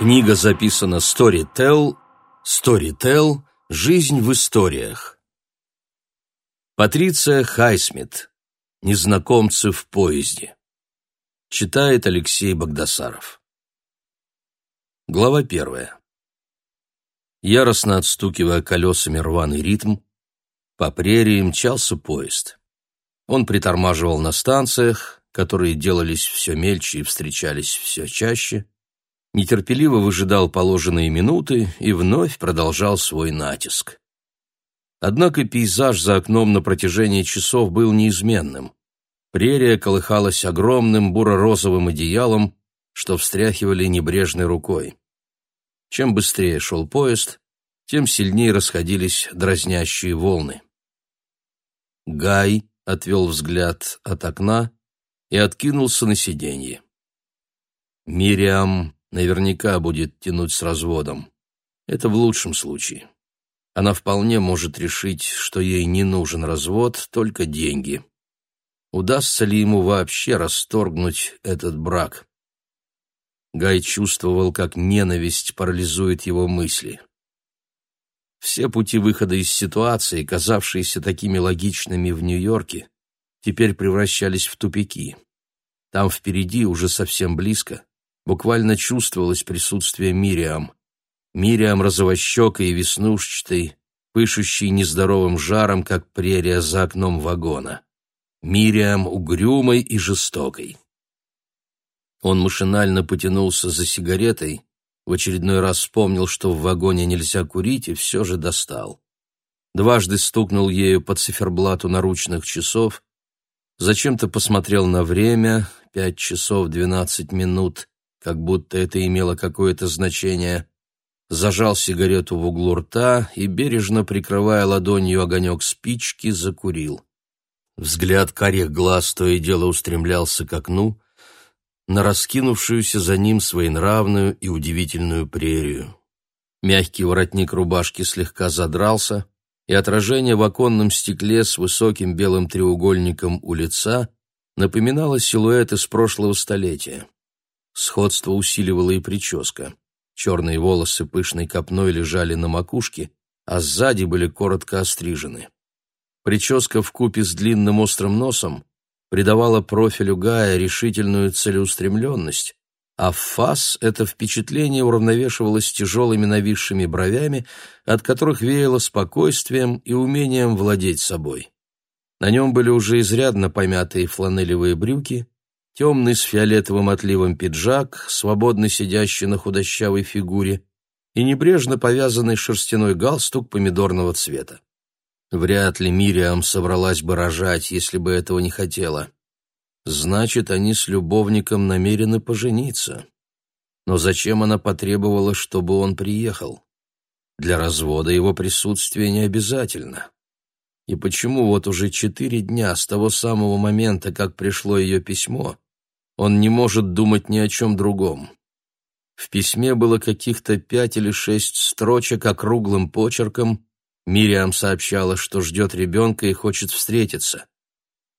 Книга записана Storytel, Storytel Жизнь в историях. Патриция Хайсмит. Незнакомцы в поезде. Читает Алексей Богдасаров. Глава первая. Яростно отстукивая колесами рваный ритм, по прерии мчался поезд. Он притормаживал на станциях, которые делались все мельче и встречались все чаще, нетерпеливо выжидал положенные минуты и вновь продолжал свой натиск. Однако пейзаж за окном на протяжении часов был неизменным. Прерия колыхалась огромным буро-розовым одеялом, что встряхивали небрежной рукой. Чем быстрее шел поезд, тем сильнее расходились дразнящие волны. Гай отвел взгляд от окна и откинулся на сиденье. Мириам наверняка будет тянуть с разводом. Это в лучшем случае. Она вполне может решить, что ей не нужен развод, только деньги. Удастся ли ему вообще расторгнуть этот брак? Гай чувствовал, как ненависть парализует его мысли. Все пути выхода из ситуации, казавшиеся такими логичными в Нью-Йорке, теперь превращались в тупики. Там впереди, уже совсем близко, буквально чувствовалось присутствие Мириам. Мириам розовощекой и веснушчатой, пышущей нездоровым жаром, как прерия за окном вагона. Мириам угрюмой и жестокой. Он машинально потянулся за сигаретой, в очередной раз вспомнил, что в вагоне нельзя курить, и все же достал. Дважды стукнул ею по циферблату наручных часов, зачем-то посмотрел на время, пять часов двенадцать минут, как будто это имело какое-то значение, зажал сигарету в углу рта и, бережно прикрывая ладонью огонек спички, закурил. Взгляд карих глаз то и дело устремлялся к окну, на раскинувшуюся за ним своенравную и удивительную прерию. Мягкий воротник рубашки слегка задрался, и отражение в оконном стекле с высоким белым треугольником у лица напоминало силуэт из прошлого столетия. Сходство усиливала и прическа. Черные волосы пышной копной лежали на макушке, а сзади были коротко острижены. Прическа купе с длинным острым носом придавала профилю Гая решительную целеустремленность, а фас это впечатление уравновешивалось тяжелыми нависшими бровями, от которых веяло спокойствием и умением владеть собой. На нем были уже изрядно помятые фланелевые брюки, темный с фиолетовым отливом пиджак, свободно сидящий на худощавой фигуре, и небрежно повязанный шерстяной галстук помидорного цвета. Вряд ли Мириам собралась бы рожать, если бы этого не хотела. Значит, они с любовником намерены пожениться. Но зачем она потребовала, чтобы он приехал? Для развода его присутствие не обязательно. И почему вот уже четыре дня с того самого момента, как пришло ее письмо, он не может думать ни о чем другом? В письме было каких-то пять или шесть строчек округлым почерком. Мириам сообщала, что ждет ребенка и хочет встретиться.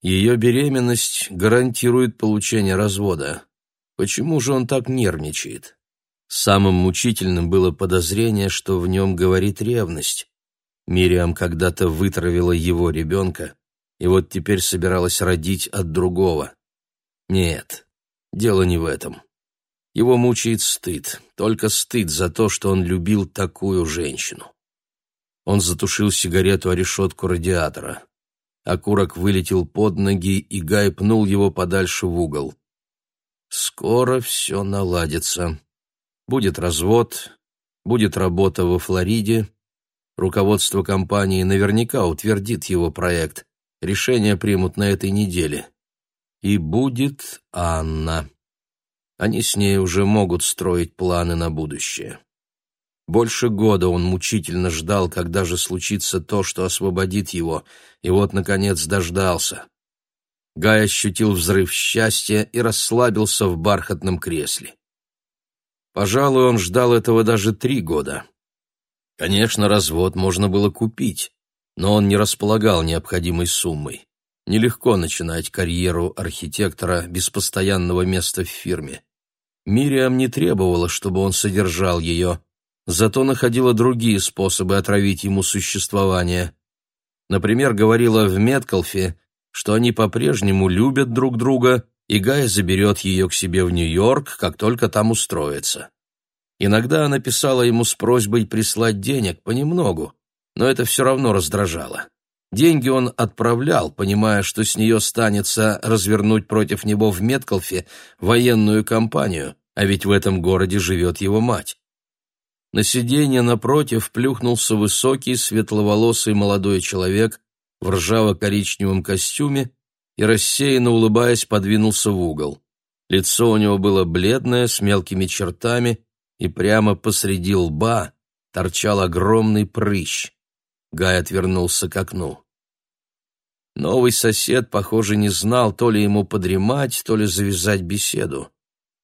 Ее беременность гарантирует получение развода. Почему же он так нервничает? Самым мучительным было подозрение, что в нем говорит ревность. Мириам когда-то вытравила его ребенка, и вот теперь собиралась родить от другого. Нет, дело не в этом. Его мучает стыд, только стыд за то, что он любил такую женщину. Он затушил сигарету о решетку радиатора. Окурок вылетел под ноги, и Гай пнул его подальше в угол. Скоро все наладится. Будет развод, будет работа во Флориде, Руководство компании наверняка утвердит его проект. Решение примут на этой неделе. И будет Анна. Они с ней уже могут строить планы на будущее. Больше года он мучительно ждал, когда же случится то, что освободит его, и вот, наконец, дождался. Гай ощутил взрыв счастья и расслабился в бархатном кресле. Пожалуй, он ждал этого даже три года. Конечно, развод можно было купить, но он не располагал необходимой суммой. Нелегко начинать карьеру архитектора без постоянного места в фирме. Мириам не требовала, чтобы он содержал ее, зато находила другие способы отравить ему существование. Например, говорила в Меткалфе, что они по-прежнему любят друг друга, и Гай заберет ее к себе в Нью-Йорк, как только там устроится. Иногда она писала ему с просьбой прислать денег понемногу, но это все равно раздражало. Деньги он отправлял, понимая, что с нее станется развернуть против него в Меткалфе военную кампанию, а ведь в этом городе живет его мать. На сиденье напротив плюхнулся высокий, светловолосый молодой человек в ржаво-коричневом костюме и, рассеянно улыбаясь, подвинулся в угол. Лицо у него было бледное, с мелкими чертами, и прямо посреди лба торчал огромный прыщ. Гай отвернулся к окну. Новый сосед, похоже, не знал, то ли ему подремать, то ли завязать беседу.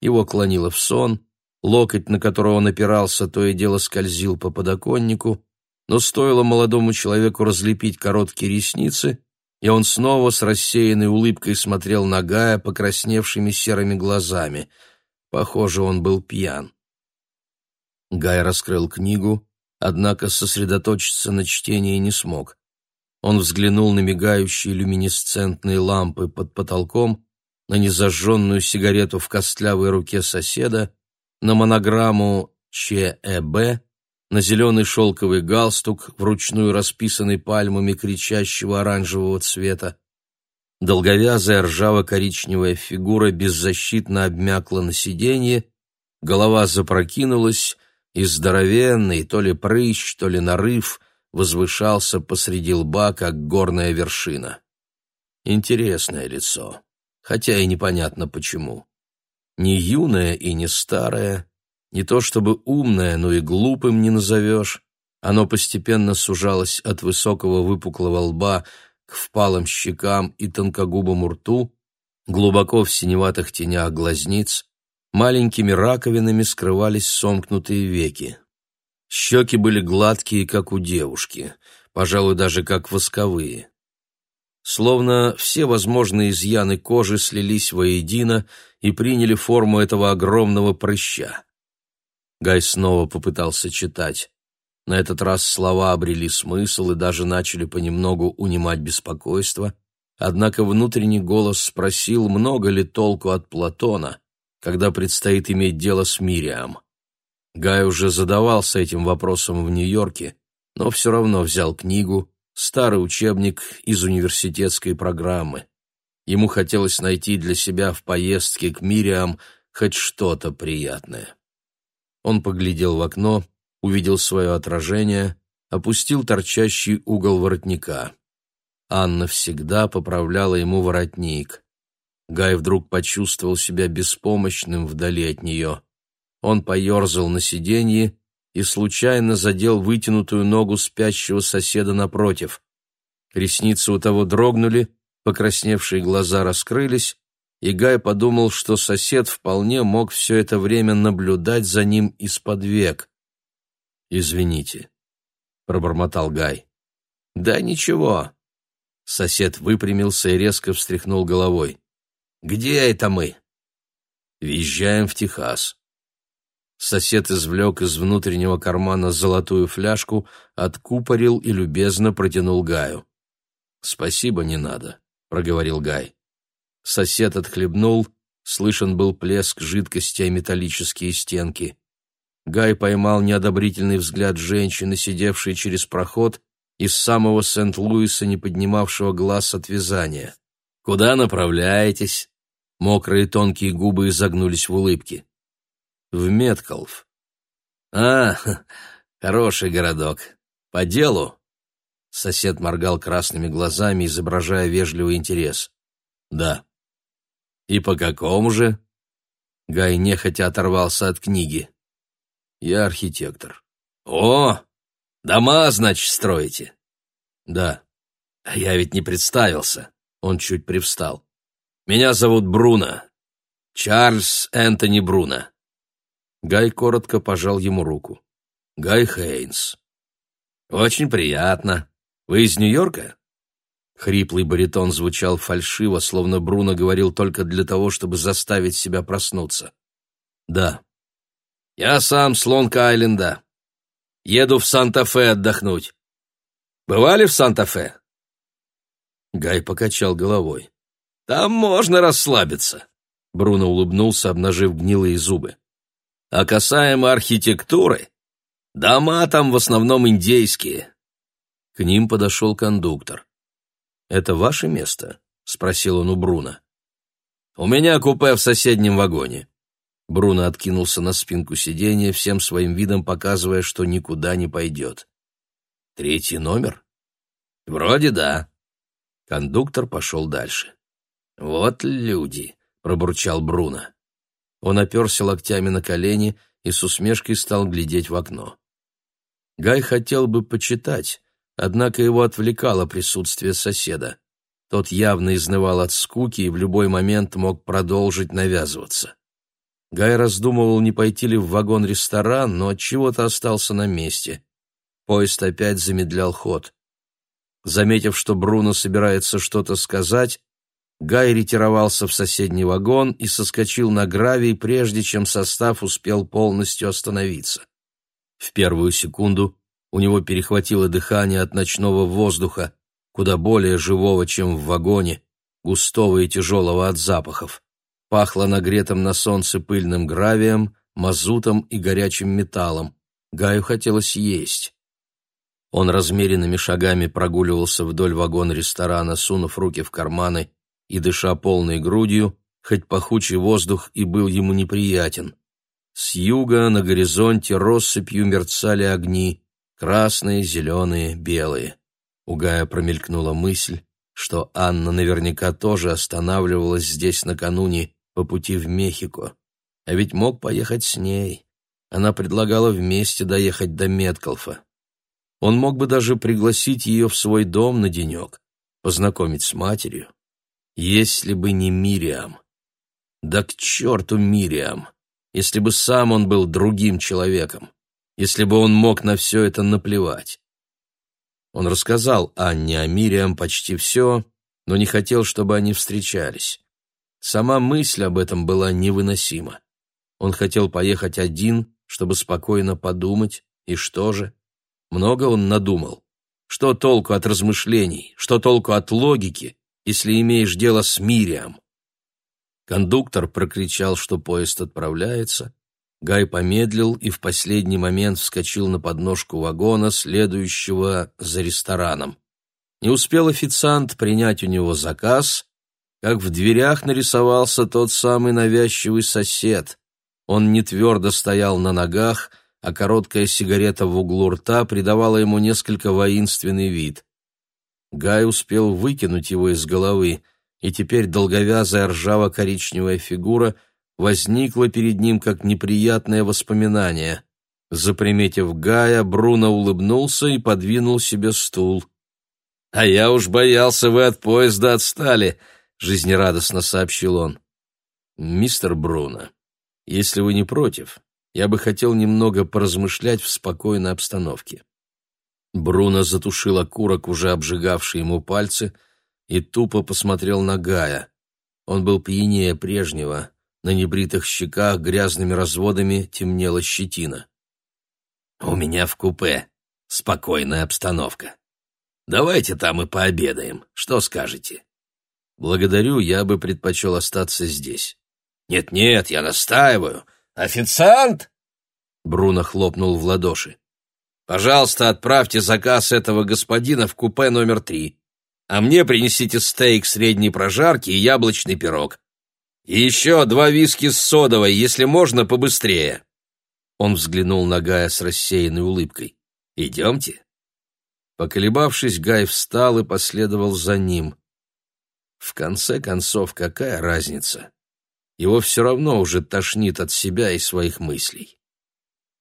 Его клонило в сон, локоть, на которого он опирался, то и дело скользил по подоконнику, но стоило молодому человеку разлепить короткие ресницы, и он снова с рассеянной улыбкой смотрел на Гая покрасневшими серыми глазами. Похоже, он был пьян. Гай раскрыл книгу, однако сосредоточиться на чтении не смог. Он взглянул на мигающие люминесцентные лампы под потолком, на незажженную сигарету в костлявой руке соседа, на монограмму ЧЭБ, на зеленый шелковый галстук, вручную расписанный пальмами кричащего оранжевого цвета. Долговязая ржаво-коричневая фигура беззащитно обмякла на сиденье, голова запрокинулась, и здоровенный, то ли прыщ, то ли нарыв, возвышался посреди лба, как горная вершина. Интересное лицо, хотя и непонятно почему. Не юное и не старое, не то чтобы умное, но и глупым не назовешь. Оно постепенно сужалось от высокого выпуклого лба к впалым щекам и тонкогубому рту, глубоко в синеватых тенях глазниц, маленькими раковинами скрывались сомкнутые веки. Щеки были гладкие, как у девушки, пожалуй, даже как восковые. Словно все возможные изъяны кожи слились воедино и приняли форму этого огромного прыща. Гай снова попытался читать. На этот раз слова обрели смысл и даже начали понемногу унимать беспокойство, однако внутренний голос спросил, много ли толку от Платона, когда предстоит иметь дело с Мириам. Гай уже задавался этим вопросом в Нью-Йорке, но все равно взял книгу, старый учебник из университетской программы. Ему хотелось найти для себя в поездке к Мириам хоть что-то приятное. Он поглядел в окно, увидел свое отражение, опустил торчащий угол воротника. Анна всегда поправляла ему воротник. Гай вдруг почувствовал себя беспомощным вдали от нее. Он поерзал на сиденье и случайно задел вытянутую ногу спящего соседа напротив. Ресницы у того дрогнули, покрасневшие глаза раскрылись, и Гай подумал, что сосед вполне мог все это время наблюдать за ним из-под век. «Извините», — пробормотал Гай. «Да ничего». Сосед выпрямился и резко встряхнул головой. Где это мы? Въезжаем в Техас. Сосед извлек из внутреннего кармана золотую фляжку, откупорил и любезно протянул Гаю. «Спасибо, не надо», — проговорил Гай. Сосед отхлебнул, слышен был плеск жидкости о металлические стенки. Гай поймал неодобрительный взгляд женщины, сидевшей через проход, из самого Сент-Луиса, не поднимавшего глаз от вязания. «Куда направляетесь?» Мокрые тонкие губы изогнулись в улыбке. «В Меткалф». «А, хороший городок. По делу?» Сосед моргал красными глазами, изображая вежливый интерес. «Да». «И по какому же?» Гай нехотя оторвался от книги. «Я архитектор». «О, дома, значит, строите?» «Да». «А я ведь не представился». Он чуть привстал. «Меня зовут Бруно. Чарльз Энтони Бруно». Гай коротко пожал ему руку. «Гай Хейнс». «Очень приятно. Вы из Нью-Йорка?» Хриплый баритон звучал фальшиво, словно Бруно говорил только для того, чтобы заставить себя проснуться. Да. Я сам с Лонг-Айленда. Еду в Санта-Фе отдохнуть. Бывали в Санта-Фе? Гай покачал головой. Там можно расслабиться. Бруно улыбнулся, обнажив гнилые зубы. А касаемо архитектуры, дома там в основном индейские. К ним подошел кондуктор. «Это ваше место?» — спросил он у Бруно. «У меня купе в соседнем вагоне». Бруно откинулся на спинку сиденья, всем своим видом показывая, что никуда не пойдет. «Третий номер?» «Вроде да». Кондуктор пошел дальше. «Вот люди», — пробурчал Бруно. Он оперся локтями на колени и с усмешкой стал глядеть в окно. Гай хотел бы почитать, однако его отвлекало присутствие соседа. Тот явно изнывал от скуки и в любой момент мог продолжить навязываться. Гай раздумывал, не пойти ли в вагон-ресторан, но от чего-то остался на месте. Поезд опять замедлял ход. Заметив, что Бруно собирается что-то сказать, Гай ретировался в соседний вагон и соскочил на гравий, прежде чем состав успел полностью остановиться. В первую секунду у него перехватило дыхание от ночного воздуха, куда более живого, чем в вагоне, густого и тяжелого от запахов. Пахло нагретым на солнце пыльным гравием, мазутом и горячим металлом. Гаю хотелось есть. Он размеренными шагами прогуливался вдоль вагона-ресторана, сунув руки в карманы и дыша полной грудью, хоть пахучий воздух и был ему неприятен. С юга на горизонте россыпью мерцали огни, красные, зеленые, белые. У Гая промелькнула мысль, что Анна наверняка тоже останавливалась здесь накануне по пути в Мехико. А ведь мог поехать с ней. Она предлагала вместе доехать до Меткалфа. Он мог бы даже пригласить ее в свой дом на денек, познакомить с матерью. Если бы не Мириам. Да к черту Мириам! Если бы сам он был другим человеком. Если бы он мог на все это наплевать. Он рассказал Анне о Мириам почти все, но не хотел, чтобы они встречались. Сама мысль об этом была невыносима. Он хотел поехать один, чтобы спокойно подумать, и что же? Много он надумал. Что толку от размышлений, что толку от логики, если имеешь дело с Мириам? Кондуктор прокричал, что поезд отправляется. Гай помедлил и в последний момент вскочил на подножку вагона, следующего за рестораном. Не успел официант принять у него заказ, как в дверях нарисовался тот самый навязчивый сосед. Он не твердо стоял на ногах, а короткая сигарета в углу рта придавала ему несколько воинственный вид. Гай успел выкинуть его из головы, и теперь долговязая ржаво-коричневая фигура возникла перед ним как неприятное воспоминание. Заприметив Гая, Бруно улыбнулся и подвинул себе стул. «А я уж боялся, вы от поезда отстали», — жизнерадостно сообщил он. «Мистер Бруно, если вы не против, я бы хотел немного поразмышлять в спокойной обстановке. Бруно затушил окурок, уже обжигавший ему пальцы, и тупо посмотрел на Гая. Он был пьянее прежнего, на небритых щеках грязными разводами темнела щетина. «У меня в купе спокойная обстановка. Давайте там и пообедаем, что скажете?» «Благодарю, я бы предпочел остаться здесь». «Нет-нет, я настаиваю. «Официант!» Бруно хлопнул в ладоши. «Пожалуйста, отправьте заказ этого господина в купе номер три, а мне принесите стейк средней прожарки и яблочный пирог. И еще два виски с содовой, если можно, побыстрее». Он взглянул на Гая с рассеянной улыбкой. «Идемте». Поколебавшись, Гай встал и последовал за ним. В конце концов, какая разница? Его все равно уже тошнит от себя и своих мыслей.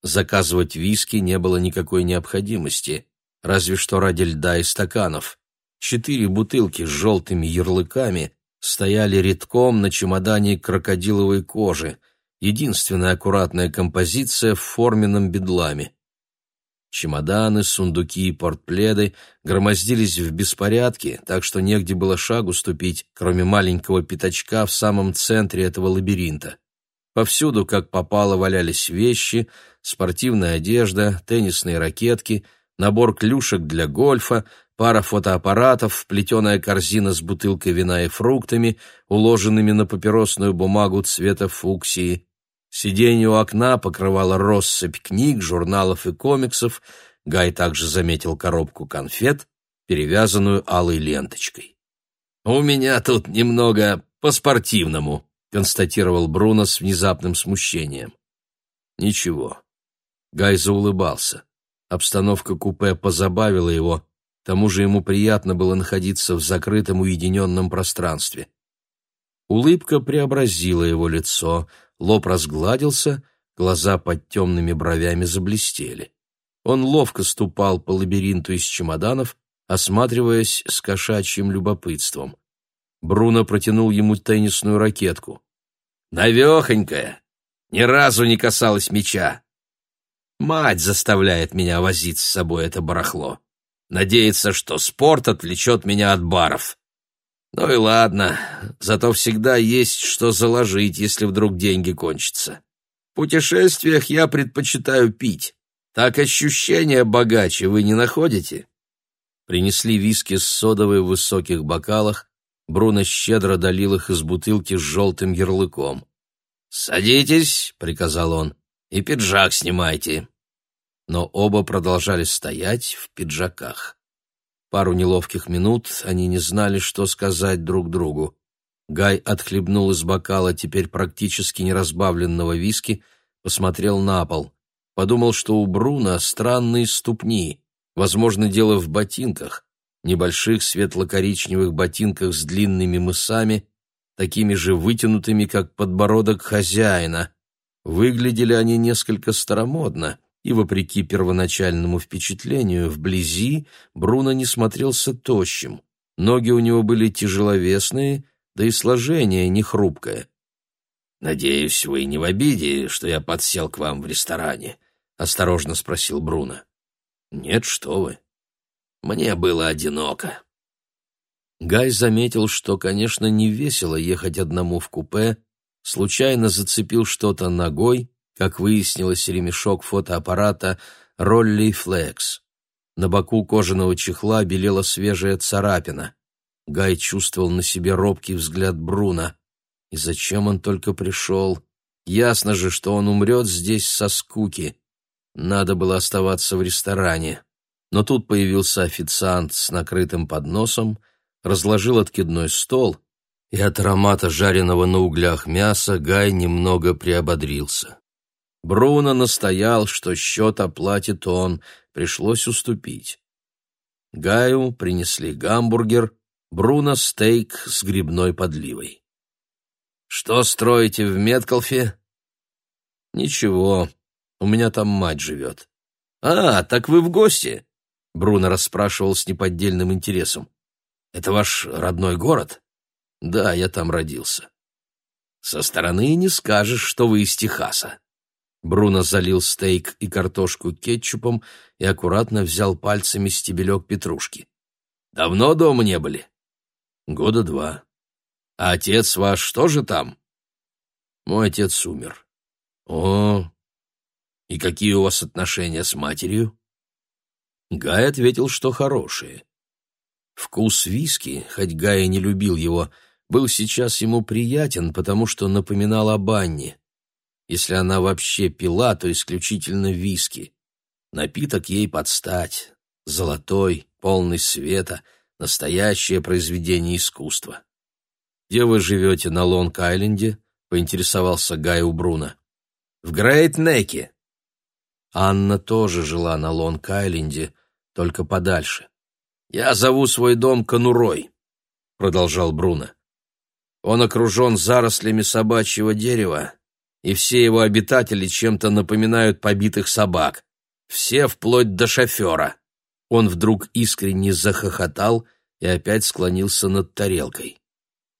Заказывать виски не было никакой необходимости, разве что ради льда и стаканов. Четыре бутылки с желтыми ярлыками стояли редком на чемодане крокодиловой кожи, единственная аккуратная композиция в форменном бедламе. Чемоданы, сундуки и портпледы громоздились в беспорядке, так что негде было шагу ступить, кроме маленького пятачка в самом центре этого лабиринта. Повсюду, как попало, валялись вещи, спортивная одежда, теннисные ракетки, набор клюшек для гольфа, пара фотоаппаратов, плетеная корзина с бутылкой вина и фруктами, уложенными на папиросную бумагу цвета фуксии. Сиденье у окна покрывало россыпь книг, журналов и комиксов. Гай также заметил коробку конфет, перевязанную алой ленточкой. «У меня тут немного по-спортивному», — констатировал Бруно с внезапным смущением. «Ничего». Гай заулыбался. Обстановка купе позабавила его, к тому же ему приятно было находиться в закрытом уединенном пространстве. Улыбка преобразила его лицо, лоб разгладился, глаза под темными бровями заблестели. Он ловко ступал по лабиринту из чемоданов, осматриваясь с кошачьим любопытством. Бруно протянул ему теннисную ракетку. «Навехонькая! Ни разу не касалась мяча. Мать заставляет меня возить с собой это барахло. Надеется, что спорт отвлечет меня от баров. Ну и ладно, зато всегда есть что заложить, если вдруг деньги кончатся. В путешествиях я предпочитаю пить. Так ощущения богаче вы не находите?» Принесли виски с содовой в высоких бокалах, Бруно щедро долил их из бутылки с желтым ярлыком. «Садитесь», — приказал он, — «и пиджак снимайте». Но оба продолжали стоять в пиджаках. Пару неловких минут они не знали, что сказать друг другу. Гай отхлебнул из бокала теперь практически неразбавленного виски, посмотрел на пол. Подумал, что у Бруна странные ступни, возможно, дело в ботинках, небольших светло-коричневых ботинках с длинными мысами, такими же вытянутыми, как подбородок хозяина. Выглядели они несколько старомодно, и, вопреки первоначальному впечатлению, вблизи Бруно не смотрелся тощим. Ноги у него были тяжеловесные, да и сложение не хрупкое. «Надеюсь, вы не в обиде, что я подсел к вам в ресторане?» — осторожно спросил Бруно. «Нет, что вы. Мне было одиноко». Гай заметил, что, конечно, не весело ехать одному в купе, случайно зацепил что-то ногой, как выяснилось, ремешок фотоаппарата «Ролли Флекс». На боку кожаного чехла белела свежая царапина. Гай чувствовал на себе робкий взгляд Бруна. И зачем он только пришел? Ясно же, что он умрет здесь со скуки. Надо было оставаться в ресторане. Но тут появился официант с накрытым подносом, разложил откидной стол, и от аромата жареного на углях мяса Гай немного приободрился. Бруно настоял, что счет оплатит он, пришлось уступить. Гаю принесли гамбургер, Бруно стейк с грибной подливой. «Что строите в Меткалфе?» «Ничего, у меня там мать живет». «А, так вы в гости?» Бруно расспрашивал с неподдельным интересом. «Это ваш родной город?» «Да, я там родился». «Со стороны не скажешь, что вы из Техаса». Бруно залил стейк и картошку кетчупом и аккуратно взял пальцами стебелек петрушки. «Давно дома не были?» «Года два». «А отец ваш тоже там?» «Мой отец умер». «О, и какие у вас отношения с матерью?» Гай ответил, что хорошие. Вкус виски, хоть Гай не любил его, был сейчас ему приятен, потому что напоминал о банне. Если она вообще пила, то исключительно виски. Напиток ей подстать. Золотой, полный света, настоящее произведение искусства. «Где вы живете на Лонг-Айленде?» — поинтересовался Гай у Бруна. «В Грейт-Неке», Анна тоже жила на Лонг-Айленде, только подальше. «Я зову свой дом Конурой», — продолжал Бруно. «Он окружен зарослями собачьего дерева, и все его обитатели чем-то напоминают побитых собак. Все вплоть до шофера». Он вдруг искренне захохотал и опять склонился над тарелкой.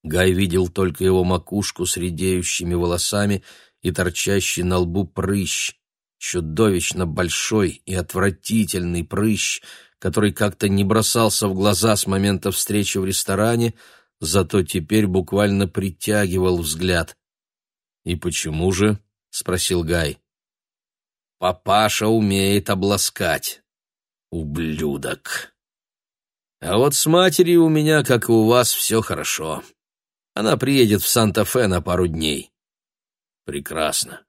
Гай видел только его макушку с редеющими волосами и торчащий на лбу прыщ, чудовищно большой и отвратительный прыщ, который как-то не бросался в глаза с момента встречи в ресторане, зато теперь буквально притягивал взгляд. «И почему же?» — спросил Гай. «Папаша умеет обласкать. Ублюдок. А вот с матерью у меня, как и у вас, все хорошо. Она приедет в Санта-Фе на пару дней». «Прекрасно».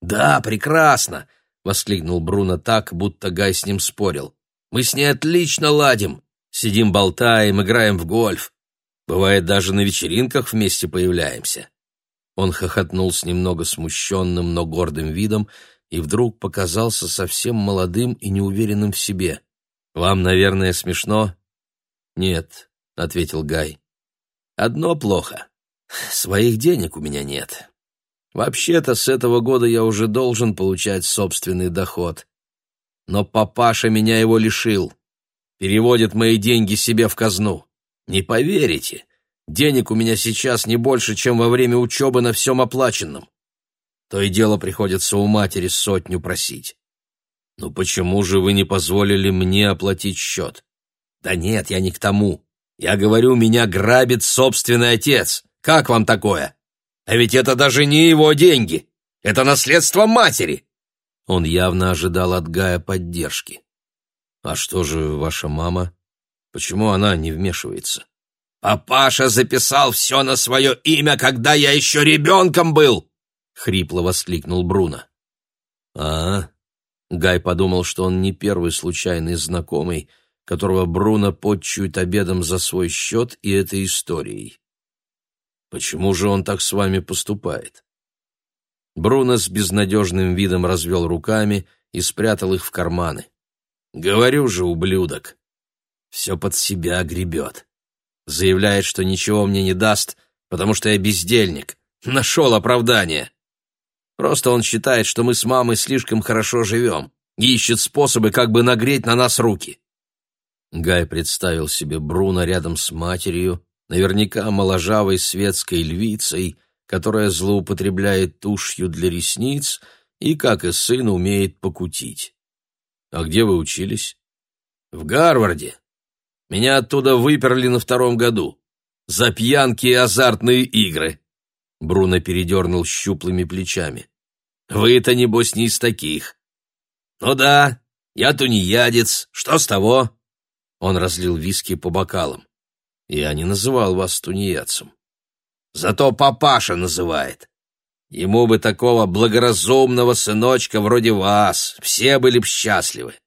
«Да, прекрасно!» — воскликнул Бруно так, будто Гай с ним спорил. «Мы с ней отлично ладим. Сидим болтаем, играем в гольф. Бывает, даже на вечеринках вместе появляемся». Он хохотнул с немного смущенным, но гордым видом и вдруг показался совсем молодым и неуверенным в себе. «Вам, наверное, смешно?» «Нет», — ответил Гай. «Одно плохо. Своих денег у меня нет. Вообще-то с этого года я уже должен получать собственный доход. Но папаша меня его лишил. Переводит мои деньги себе в казну. Не поверите, денег у меня сейчас не больше, чем во время учебы на всем оплаченном. То и дело приходится у матери сотню просить. Ну почему же вы не позволили мне оплатить счет? Да нет, я не к тому. Я говорю, меня грабит собственный отец. Как вам такое? А ведь это даже не его деньги. Это наследство матери. Он явно ожидал от Гая поддержки. А что же ваша мама? Почему она не вмешивается? Папаша записал все на свое имя, когда я еще ребенком был, хрипло воскликнул Бруно. А, Гай подумал, что он не первый случайный знакомый, которого Бруно подчует обедом за свой счет и этой историей. Почему же он так с вами поступает? Бруно с безнадежным видом развел руками и спрятал их в карманы. Говорю же, ублюдок, все под себя гребет. Заявляет, что ничего мне не даст, потому что я бездельник. Нашел оправдание. Просто он считает, что мы с мамой слишком хорошо живем и ищет способы, как бы нагреть на нас руки. Гай представил себе Бруно рядом с матерью, наверняка моложавой светской львицей, которая злоупотребляет тушью для ресниц и, как и сын, умеет покутить. А где вы учились? В Гарварде. Меня оттуда выперли на втором году. За пьянки и азартные игры. Бруно передернул щуплыми плечами. Вы-то, небось, не из таких. Ну да, я тунеядец. Что с того? Он разлил виски по бокалам. Я не называл вас тунеядцем. Зато папаша называет. Ему бы такого благоразумного сыночка вроде вас. Все были б счастливы.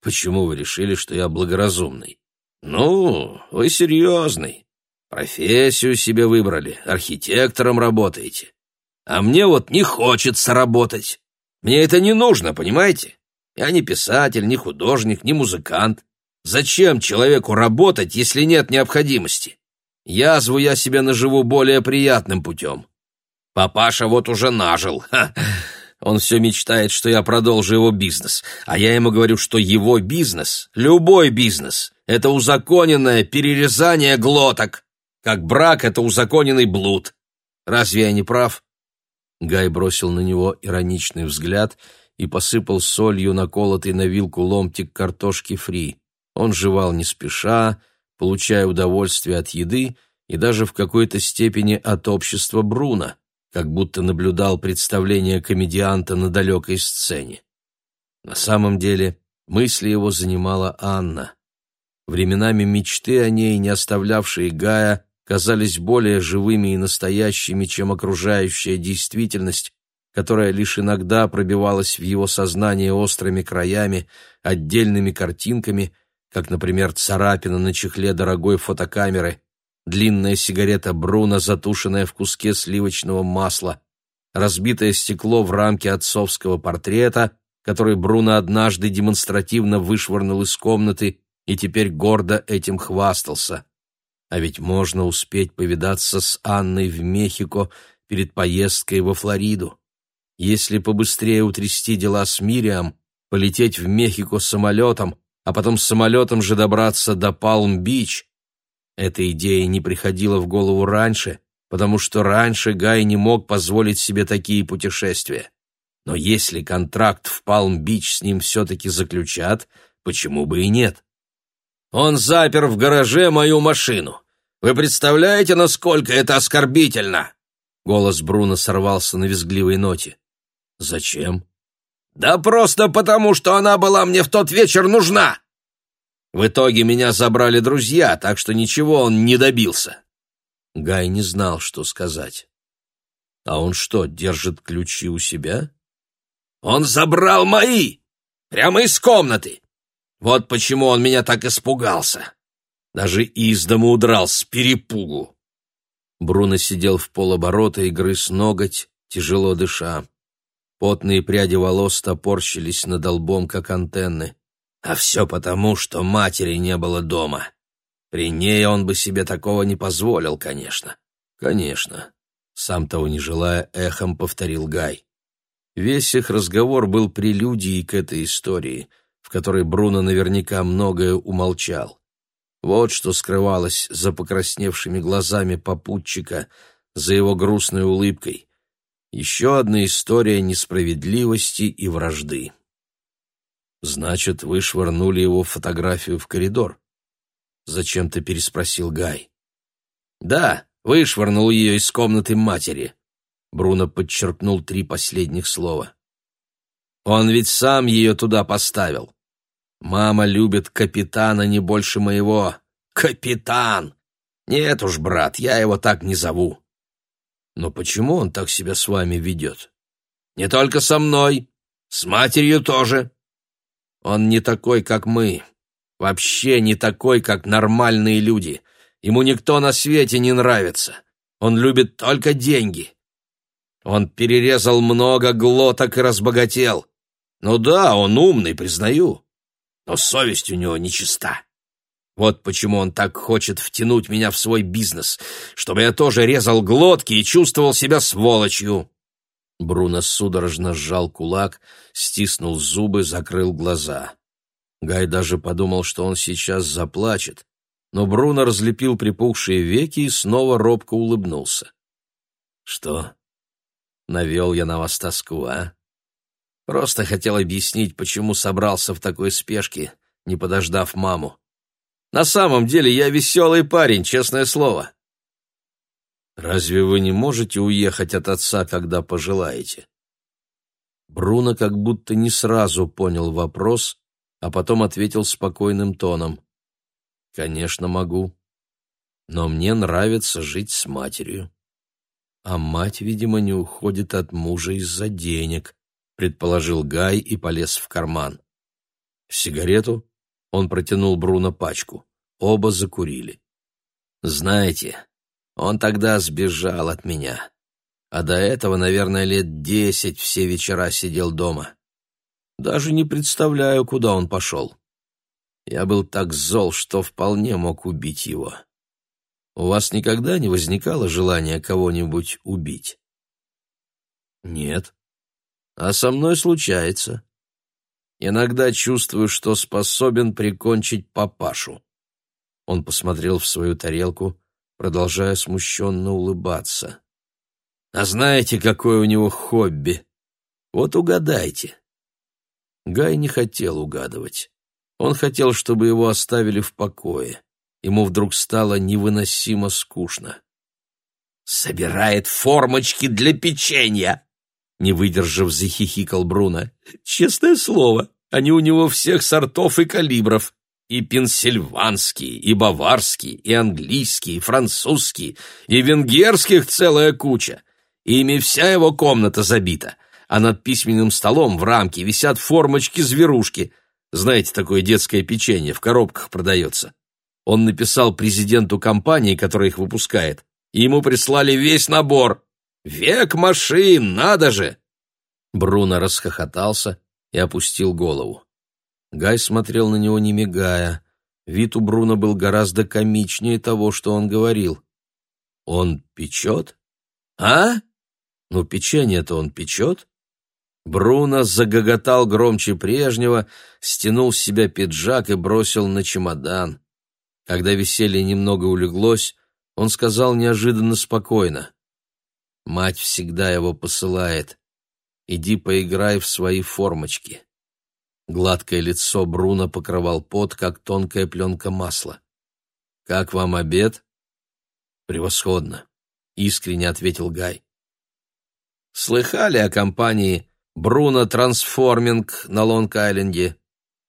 Почему вы решили, что я благоразумный? Ну, вы серьезный. Профессию себе выбрали, архитектором работаете. А мне вот не хочется работать. Мне это не нужно, понимаете? Я не писатель, не художник, не музыкант. Зачем человеку работать, если нет необходимости? Язву я себе наживу более приятным путем. Папаша вот уже нажил. Ха. Он все мечтает, что я продолжу его бизнес. А я ему говорю, что его бизнес, любой бизнес, это узаконенное перерезание глоток. Как брак — это узаконенный блуд. Разве я не прав? Гай бросил на него ироничный взгляд и посыпал солью наколотый на вилку ломтик картошки фри. Он жевал не спеша, получая удовольствие от еды и даже в какой-то степени от общества Бруна, как будто наблюдал представление комедианта на далекой сцене. На самом деле мысли его занимала Анна. Временами мечты о ней, не оставлявшие Гая, казались более живыми и настоящими, чем окружающая действительность, которая лишь иногда пробивалась в его сознание острыми краями, отдельными картинками как, например, царапина на чехле дорогой фотокамеры, длинная сигарета Бруно, затушенная в куске сливочного масла, разбитое стекло в рамке отцовского портрета, который Бруно однажды демонстративно вышвырнул из комнаты и теперь гордо этим хвастался. А ведь можно успеть повидаться с Анной в Мехико перед поездкой во Флориду. Если побыстрее утрясти дела с Мириам, полететь в Мехико самолетом, а потом самолетом же добраться до Палм-Бич. Эта идея не приходила в голову раньше, потому что раньше Гай не мог позволить себе такие путешествия. Но если контракт в Палм-Бич с ним все-таки заключат, почему бы и нет? Он запер в гараже мою машину. Вы представляете, насколько это оскорбительно? Голос Бруно сорвался на визгливой ноте. «Зачем?» «Да просто потому, что она была мне в тот вечер нужна!» В итоге меня забрали друзья, так что ничего он не добился. Гай не знал, что сказать. А он что, держит ключи у себя? Он забрал мои! Прямо из комнаты! Вот почему он меня так испугался. Даже из дому удрал с перепугу. Бруно сидел в полоборота и грыз ноготь, тяжело дыша. Потные пряди волос топорщились над лбом, как антенны. А все потому, что матери не было дома. При ней он бы себе такого не позволил, конечно. Конечно. Сам того не желая, эхом повторил Гай. Весь их разговор был прелюдией к этой истории, в которой Бруно наверняка многое умолчал. Вот что скрывалось за покрасневшими глазами попутчика, за его грустной улыбкой. Еще одна история несправедливости и вражды. «Значит, вы швырнули его фотографию в коридор?» — зачем-то переспросил Гай. «Да, вышвырнул ее из комнаты матери», Бруно подчеркнул три последних слова. «Он ведь сам ее туда поставил. Мама любит капитана не больше моего. Капитан! Нет уж, брат, я его так не зову». «Но почему он так себя с вами ведет?» «Не только со мной, с матерью тоже. Он не такой, как мы, вообще не такой, как нормальные люди. Ему никто на свете не нравится. Он любит только деньги». Он перерезал много глоток и разбогател. Ну да, он умный, признаю, но совесть у него нечиста. Вот почему он так хочет втянуть меня в свой бизнес, чтобы я тоже резал глотки и чувствовал себя сволочью. Бруно судорожно сжал кулак, стиснул зубы, закрыл глаза. Гай даже подумал, что он сейчас заплачет, но Бруно разлепил припухшие веки и снова робко улыбнулся. «Что, Навел я на вас тоску, а? Просто хотел объяснить, почему собрался в такой спешке, не подождав маму. На самом деле я веселый парень, честное слово. Разве вы не можете уехать от отца, когда пожелаете? Бруно как будто не сразу понял вопрос, а потом ответил спокойным тоном. «Конечно, могу. Но мне нравится жить с матерью. А мать, видимо, не уходит от мужа из-за денег, предположил Гай и полез в карман. Сигарету он протянул Бруно пачку. Оба закурили. Знаете, он тогда сбежал от меня. А до этого, наверное, лет десять все вечера сидел дома. Даже не представляю, куда он пошел. Я был так зол, что вполне мог убить его. У вас никогда не возникало желания кого-нибудь убить? Нет. А со мной случается. Иногда чувствую, что способен прикончить папашу. Он посмотрел в свою тарелку, продолжая смущенно улыбаться. А знаете, какое у него хобби? Вот угадайте. Гай не хотел угадывать. Он хотел, чтобы его оставили в покое ему вдруг стало невыносимо скучно. «Собирает формочки для печенья!» Не выдержав, захихикал Бруно. «Честное слово, они у него всех сортов и калибров. И пенсильванские, и баварские, и английские, и французские, и венгерских целая куча. Ими вся его комната забита, а над письменным столом в рамке висят формочки-зверушки. Знаете, такое детское печенье в коробках продается. Он написал президенту компании, которая их выпускает, и ему прислали весь набор. «Век машин, надо же!» Бруно расхохотался и опустил голову. Гай смотрел на него, не мигая. Вид у Бруно был гораздо комичнее того, что он говорил. «Он печет? А? Ну, печенье-то он печет?» Бруно загоготал громче прежнего, стянул с себя пиджак и бросил на чемодан. Когда веселье немного улеглось, он сказал неожиданно спокойно. «Мать всегда его посылает. Иди поиграй в свои формочки». Гладкое лицо Бруно покрывал пот, как тонкая пленка масла. «Как вам обед?» «Превосходно», — искренне ответил Гай. Слыхали о компании Бруно Трансформинг на Лонг-Айленде?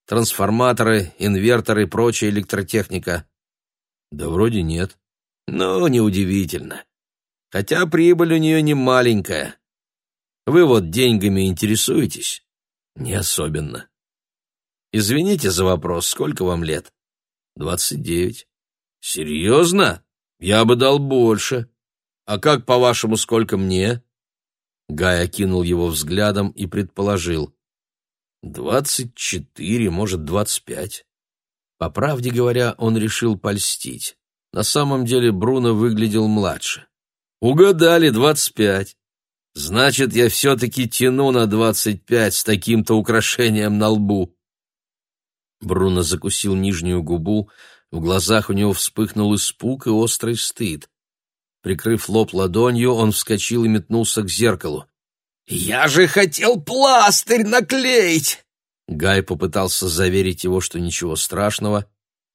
Трансформаторы, инверторы и прочая электротехника. Да вроде нет. Ну, неудивительно. Хотя прибыль у нее не маленькая. Вы вот деньгами интересуетесь? Не особенно. Извините за вопрос, сколько вам лет? Двадцать девять. Серьезно? Я бы дал больше. А как, по-вашему, сколько мне? Гай окинул его взглядом и предположил. Двадцать четыре, может, двадцать пять. По правде говоря, он решил польстить. На самом деле Бруно выглядел младше. Угадали, двадцать пять. Значит, я все-таки тяну на двадцать пять с таким-то украшением на лбу. Бруно закусил нижнюю губу, в глазах у него вспыхнул испуг и острый стыд. Прикрыв лоб ладонью, он вскочил и метнулся к зеркалу. «Я же хотел пластырь наклеить!» Гай попытался заверить его, что ничего страшного,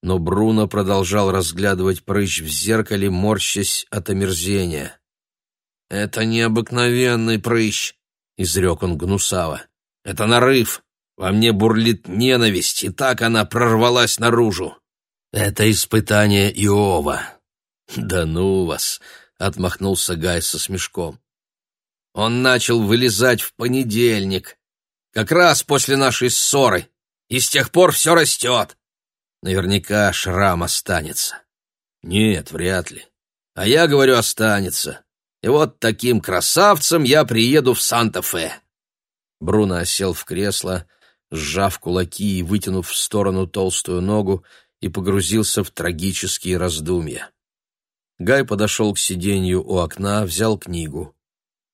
но Бруно продолжал разглядывать прыщ в зеркале, морщась от омерзения. «Это необыкновенный прыщ», — изрек он гнусаво. «Это нарыв. Во мне бурлит ненависть, и так она прорвалась наружу. Это испытание Иова». «Да ну вас!» — отмахнулся Гай со смешком. «Он начал вылезать в понедельник, как раз после нашей ссоры, и с тех пор все растет. Наверняка шрам останется». «Нет, вряд ли. А я говорю, останется. И вот таким красавцем я приеду в Санта-Фе». Бруно сел в кресло, сжав кулаки и вытянув в сторону толстую ногу, и погрузился в трагические раздумья. Гай подошел к сиденью у окна, взял книгу.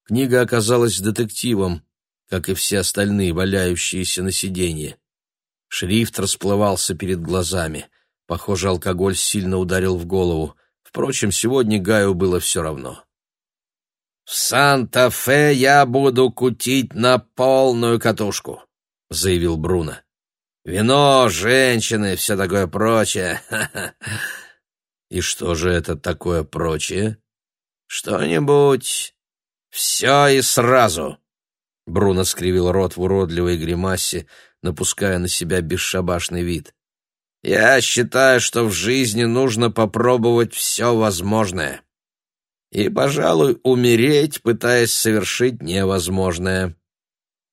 Книга оказалась детективом, как и все остальные, валяющиеся на сиденье. Шрифт расплывался перед глазами. Похоже, алкоголь сильно ударил в голову. Впрочем, сегодня Гаю было все равно. «В Санта-Фе я буду кутить на полную катушку», — заявил Бруно. «Вино, женщины, все такое прочее. И что же это такое прочее? Что-нибудь. Все и сразу. Бруно скривил рот в уродливой гримасе, напуская на себя бесшабашный вид. Я считаю, что в жизни нужно попробовать все возможное. И, пожалуй, умереть, пытаясь совершить невозможное.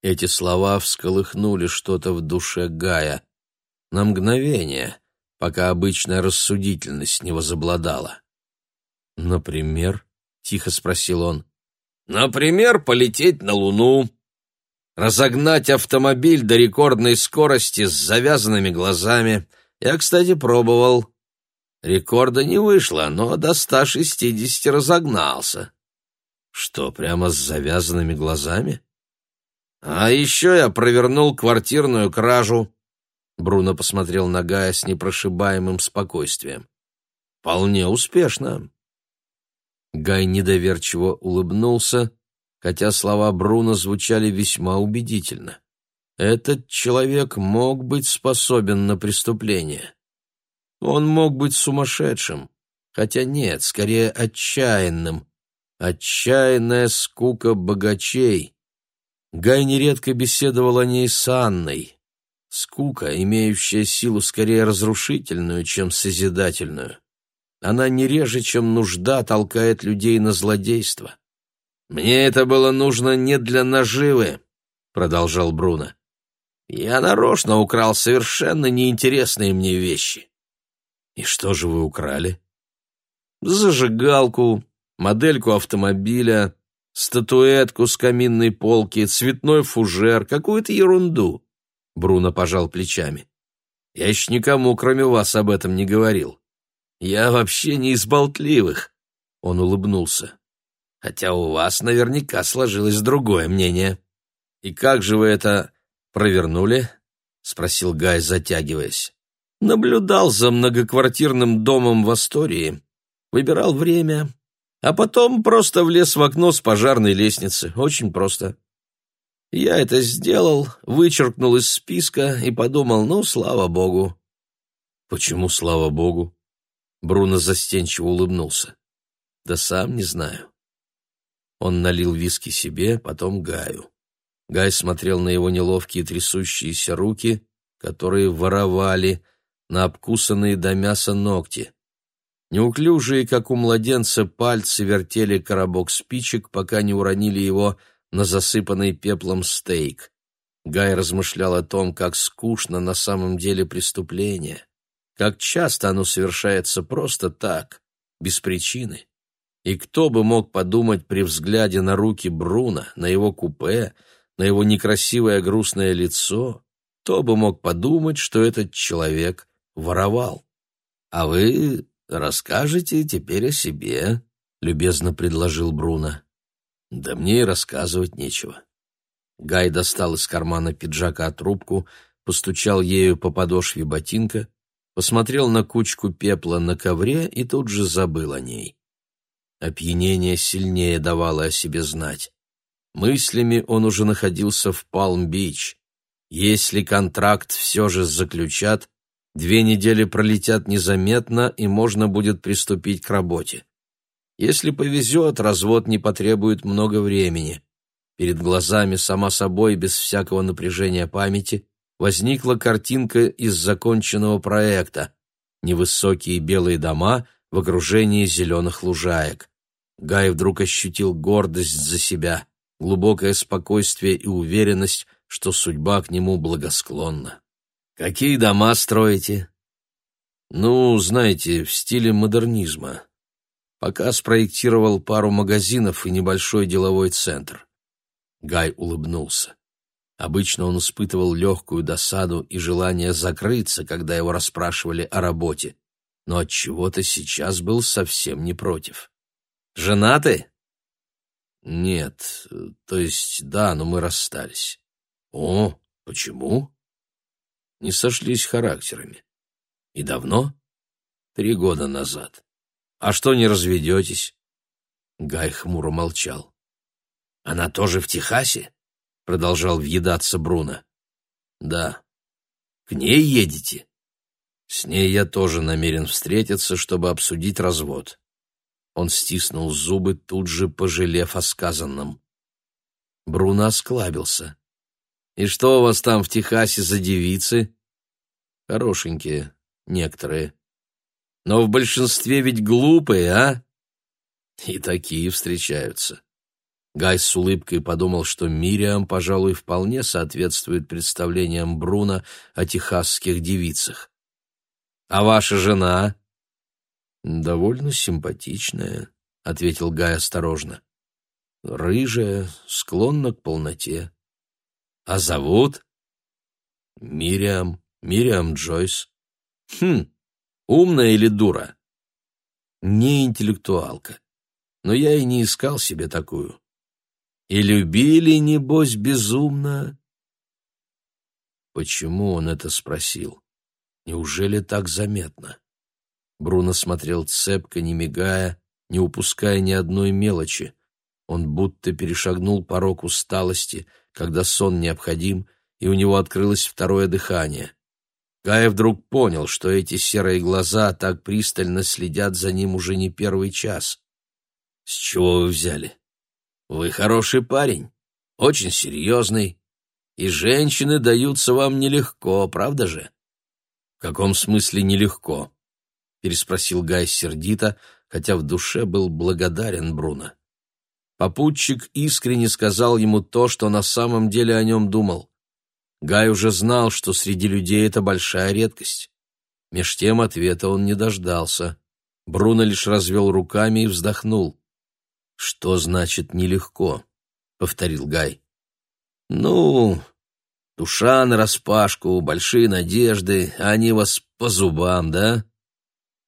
Эти слова всколыхнули что-то в душе Гая. На мгновение — пока обычная рассудительность не возобладала. «Например?» — тихо спросил он. «Например, полететь на Луну, разогнать автомобиль до рекордной скорости с завязанными глазами. Я, кстати, пробовал. Рекорда не вышло, но до 160 разогнался». «Что, прямо с завязанными глазами?» «А еще я провернул квартирную кражу». Бруно посмотрел на Гая с непрошибаемым спокойствием. «Вполне успешно». Гай недоверчиво улыбнулся, хотя слова Бруно звучали весьма убедительно. Этот человек мог быть способен на преступление. Он мог быть сумасшедшим, хотя нет, скорее отчаянным. Отчаянная скука богачей. Гай нередко беседовал о ней с Анной. Скука, имеющая силу скорее разрушительную, чем созидательную. Она не реже, чем нужда, толкает людей на злодейство. «Мне это было нужно не для наживы», — продолжал Бруно. «Я нарочно украл совершенно неинтересные мне вещи». «И что же вы украли?» «Зажигалку, модельку автомобиля, статуэтку с каминной полки, цветной фужер, какую-то ерунду. Бруно пожал плечами. «Я еще никому, кроме вас, об этом не говорил. Я вообще не из болтливых», — он улыбнулся. «Хотя у вас наверняка сложилось другое мнение. И как же вы это провернули?» — спросил Гай, затягиваясь. «Наблюдал за многоквартирным домом в Астории, выбирал время, а потом просто влез в окно с пожарной лестницы. Очень просто». Я это сделал, вычеркнул из списка и подумал, ну, слава богу. Почему слава богу? Бруно застенчиво улыбнулся. Да сам не знаю. Он налил виски себе, потом Гаю. Гай смотрел на его неловкие трясущиеся руки, которые воровали, на обкусанные до мяса ногти. Неуклюжие, как у младенца, пальцы вертели коробок спичек, пока не уронили его на засыпанный пеплом стейк. Гай размышлял о том, как скучно на самом деле преступление, как часто оно совершается просто так, без причины. И кто бы мог подумать при взгляде на руки Бруна, на его купе, на его некрасивое грустное лицо, кто бы мог подумать, что этот человек воровал. «А вы расскажете теперь о себе», — любезно предложил Бруно. «Да мне и рассказывать нечего». Гай достал из кармана пиджака трубку, постучал ею по подошве ботинка, посмотрел на кучку пепла на ковре и тут же забыл о ней. Опьянение сильнее давало о себе знать. Мыслями он уже находился в Палм-Бич. Если контракт все же заключат, две недели пролетят незаметно, и можно будет приступить к работе. Если повезет, развод не потребует много времени. Перед глазами, сама собой, без всякого напряжения памяти, возникла картинка из законченного проекта. Невысокие белые дома в окружении зеленых лужаек. Гай вдруг ощутил гордость за себя, глубокое спокойствие и уверенность, что судьба к нему благосклонна. «Какие дома строите?» «Ну, знаете, в стиле модернизма. Пока спроектировал пару магазинов и небольшой деловой центр». Гай улыбнулся. Обычно он испытывал легкую досаду и желание закрыться, когда его расспрашивали о работе, но от чего то сейчас был совсем не против. Женаты? Нет, то есть да, но мы расстались. О, почему? Не сошлись характерами. И давно? Три года назад. А что не разведетесь? Гай хмуро молчал. Она тоже в Техасе? Продолжал въедаться Бруно. Да. К ней едете? С ней я тоже намерен встретиться, чтобы обсудить развод. Он стиснул зубы, тут же пожалев о сказанном. Бруно осклабился. «И что у вас там в Техасе за девицы?» «Хорошенькие, некоторые. Но в большинстве ведь глупые, а?» «И такие встречаются». Гай с улыбкой подумал, что Мириам, пожалуй, вполне соответствует представлениям Бруно о техасских девицах. «А ваша жена?» «Довольно симпатичная», — ответил Гай осторожно. «Рыжая, склонна к полноте». «А зовут?» «Мириам, Мириам Джойс». «Хм, умная или дура?» «Не интеллектуалка, но я и не искал себе такую». «И любили, небось, безумно?» Почему он это спросил? Неужели так заметно? Бруно смотрел цепко, не мигая, не упуская ни одной мелочи. Он будто перешагнул порог усталости, когда сон необходим, и у него открылось второе дыхание. Гая вдруг понял, что эти серые глаза так пристально следят за ним уже не первый час. «С чего вы взяли? Вы хороший парень, очень серьезный, и женщины даются вам нелегко, правда же?» «В каком смысле нелегко?» — переспросил Гай сердито, хотя в душе был благодарен Бруно. Попутчик искренне сказал ему то, что на самом деле о нем думал. Гай уже знал, что среди людей это большая редкость. Меж тем ответа он не дождался. Бруно лишь развел руками и вздохнул. «Что значит нелегко?» — повторил Гай. «Ну, душа нараспашку, большие надежды, а они вас по зубам, да?»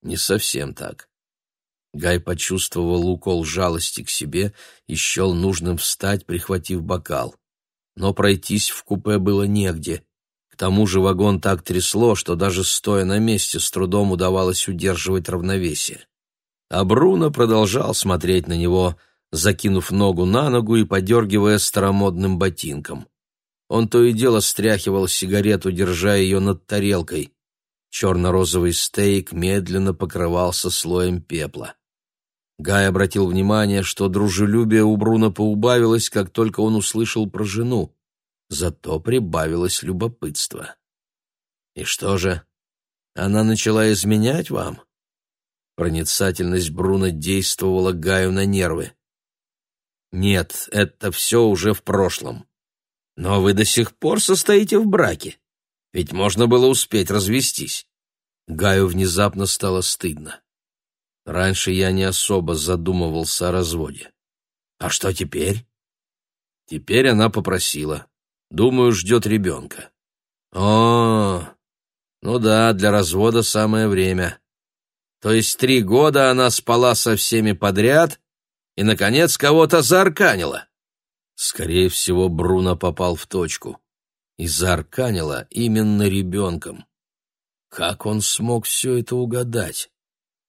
Не совсем так. Гай почувствовал укол жалости к себе и счел нужным встать, прихватив бокал. Но пройтись в купе было негде. К тому же вагон так трясло, что даже стоя на месте с трудом удавалось удерживать равновесие. А Бруно продолжал смотреть на него, закинув ногу на ногу и подергивая старомодным ботинком. Он то и дело стряхивал сигарету, держа ее над тарелкой. Черно-розовый стейк медленно покрывался слоем пепла. Гай обратил внимание, что дружелюбие у Бруно поубавилось, как только он услышал про жену. Зато прибавилось любопытство. «И что же, она начала изменять вам?» Проницательность Бруно действовала Гаю на нервы. «Нет, это все уже в прошлом. Но вы до сих пор состоите в браке. Ведь можно было успеть развестись». Гаю внезапно стало стыдно. Раньше я не особо задумывался о разводе. А что теперь? Теперь она попросила. Думаю, ждет ребенка. О, ну да, для развода самое время. То есть три года она спала со всеми подряд и, наконец, кого-то заарканила. Скорее всего, Бруно попал в точку. И заарканила именно ребенком. Как он смог все это угадать?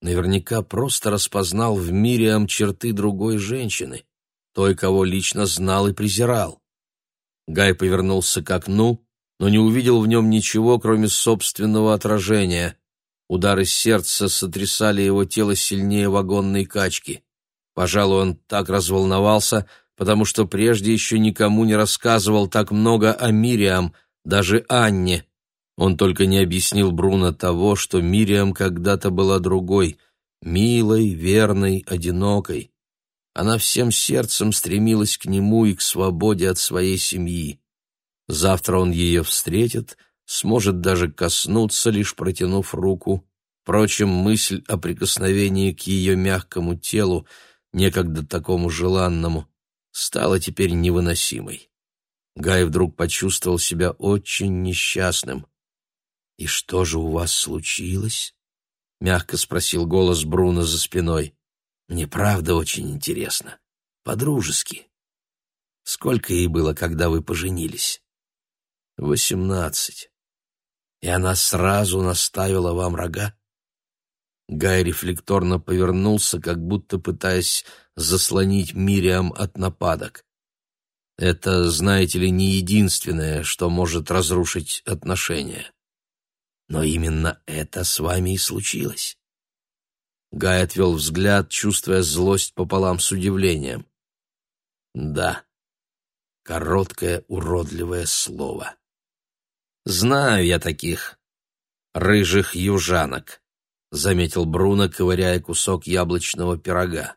Наверняка просто распознал в Мириам черты другой женщины, той, кого лично знал и презирал. Гай повернулся к окну, но не увидел в нем ничего, кроме собственного отражения. Удары сердца сотрясали его тело сильнее вагонной качки. Пожалуй, он так разволновался, потому что прежде еще никому не рассказывал так много о Мириам, даже Анне. Он только не объяснил Бруно того, что Мириам когда-то была другой, милой, верной, одинокой. Она всем сердцем стремилась к нему и к свободе от своей семьи. Завтра он ее встретит, сможет даже коснуться, лишь протянув руку. Впрочем, мысль о прикосновении к ее мягкому телу, некогда такому желанному, стала теперь невыносимой. Гай вдруг почувствовал себя очень несчастным. «И что же у вас случилось?» — мягко спросил голос Бруно за спиной. «Мне правда очень интересно. По-дружески. Сколько ей было, когда вы поженились?» «Восемнадцать. И она сразу наставила вам рога?» Гай рефлекторно повернулся, как будто пытаясь заслонить Мириам от нападок. Это, знаете ли, не единственное, что может разрушить отношения. Но именно это с вами и случилось. Гай отвел взгляд, чувствуя злость пополам с удивлением. Да, короткое уродливое слово. Знаю я таких рыжих южанок, заметил Бруно, ковыряя кусок яблочного пирога.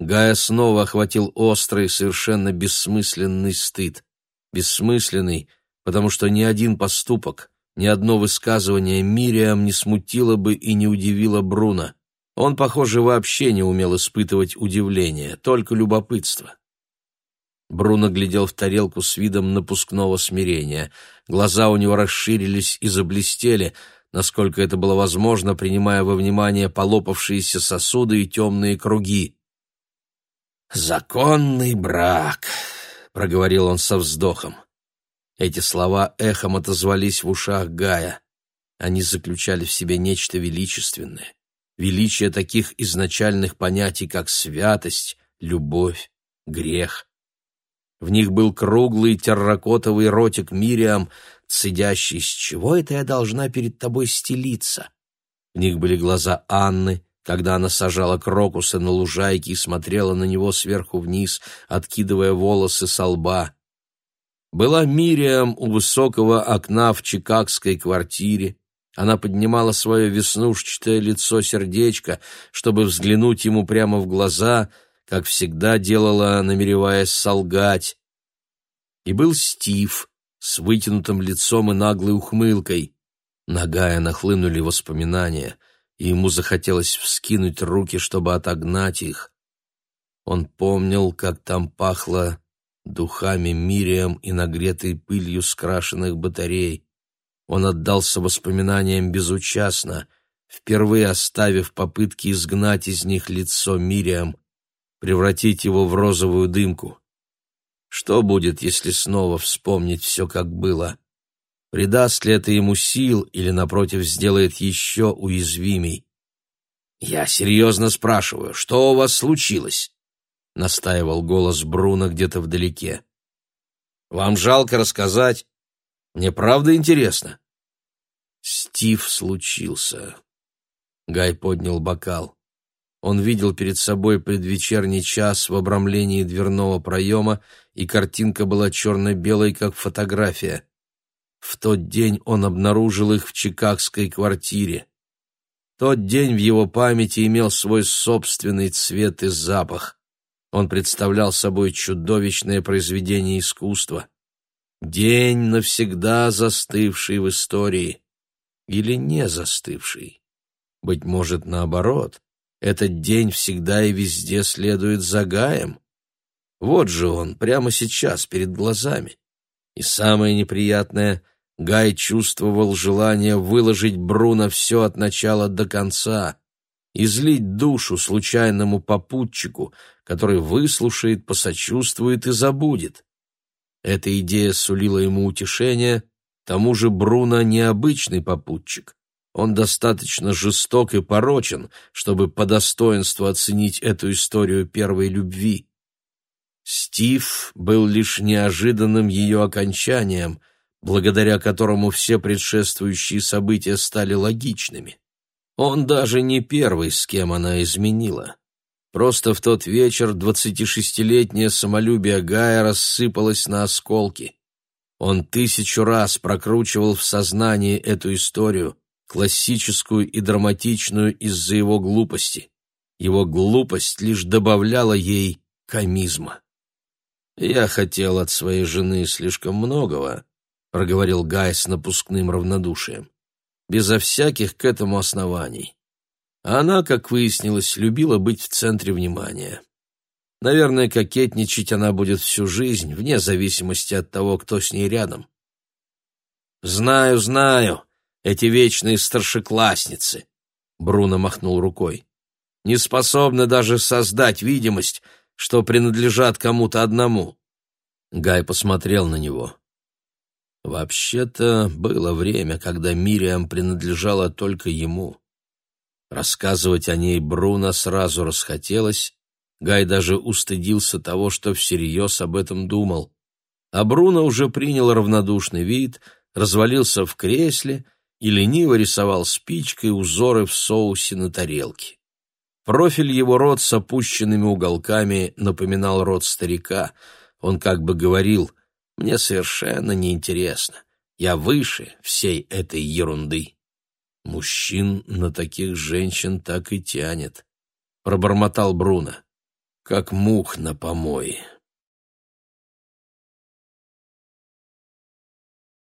Гая снова охватил острый, совершенно бессмысленный стыд. Бессмысленный, потому что ни один поступок, ни одно высказывание Мириам не смутило бы и не удивило Бруно. Он, похоже, вообще не умел испытывать удивление, только любопытство. Бруно глядел в тарелку с видом напускного смирения. Глаза у него расширились и заблестели, насколько это было возможно, принимая во внимание полопавшиеся сосуды и темные круги. «Законный брак», — проговорил он со вздохом. Эти слова эхом отозвались в ушах Гая. Они заключали в себе нечто величественное. Величие таких изначальных понятий, как святость, любовь, грех. В них был круглый терракотовый ротик Мириам, цедящий «С чего это я должна перед тобой стелиться?» В них были глаза Анны, когда она сажала крокусы на лужайке и смотрела на него сверху вниз, откидывая волосы со лба была Мириам у высокого окна в чикагской квартире. Она поднимала свое веснушчатое лицо сердечко, чтобы взглянуть ему прямо в глаза, как всегда делала, намереваясь солгать. И был Стив с вытянутым лицом и наглой ухмылкой. Нагая нахлынули воспоминания, и ему захотелось вскинуть руки, чтобы отогнать их. Он помнил, как там пахло духами Мириам и нагретой пылью скрашенных батарей. Он отдался воспоминаниям безучастно, впервые оставив попытки изгнать из них лицо Мириам, превратить его в розовую дымку. Что будет, если снова вспомнить все, как было? Придаст ли это ему сил или, напротив, сделает еще уязвимей? Я серьезно спрашиваю, что у вас случилось? — настаивал голос Бруно где-то вдалеке. «Вам жалко рассказать? Мне правда интересно». Стив случился. Гай поднял бокал. Он видел перед собой предвечерний час в обрамлении дверного проема, и картинка была черно-белой, как фотография. В тот день он обнаружил их в чикагской квартире. Тот день в его памяти имел свой собственный цвет и запах. Он представлял собой чудовищное произведение искусства. День, навсегда застывший в истории. Или не застывший. Быть может, наоборот, этот день всегда и везде следует за Гаем. Вот же он, прямо сейчас, перед глазами. И самое неприятное, Гай чувствовал желание выложить Бруно все от начала до конца, излить душу случайному попутчику, который выслушает, посочувствует и забудет. Эта идея сулила ему утешение, тому же Бруно необычный попутчик. Он достаточно жесток и порочен, чтобы по достоинству оценить эту историю первой любви. Стив был лишь неожиданным ее окончанием, благодаря которому все предшествующие события стали логичными. Он даже не первый, с кем она изменила. Просто в тот вечер двадцатишестилетнее самолюбие Гая рассыпалось на осколки. Он тысячу раз прокручивал в сознании эту историю, классическую и драматичную из-за его глупости. Его глупость лишь добавляла ей комизма. «Я хотел от своей жены слишком многого», — проговорил Гай с напускным равнодушием, «безо всяких к этому оснований. А она, как выяснилось, любила быть в центре внимания. Наверное, кокетничать она будет всю жизнь, вне зависимости от того, кто с ней рядом. «Знаю, знаю, эти вечные старшеклассницы», — Бруно махнул рукой, — «не способны даже создать видимость, что принадлежат кому-то одному». Гай посмотрел на него. Вообще-то было время, когда Мириам принадлежала только ему. Рассказывать о ней Бруно сразу расхотелось, Гай даже устыдился того, что всерьез об этом думал. А Бруно уже принял равнодушный вид, развалился в кресле и лениво рисовал спичкой узоры в соусе на тарелке. Профиль его рот с опущенными уголками напоминал рот старика. Он как бы говорил «Мне совершенно неинтересно. Я выше всей этой ерунды». Мужчин на таких женщин так и тянет, пробормотал Бруно. Как мух на помой.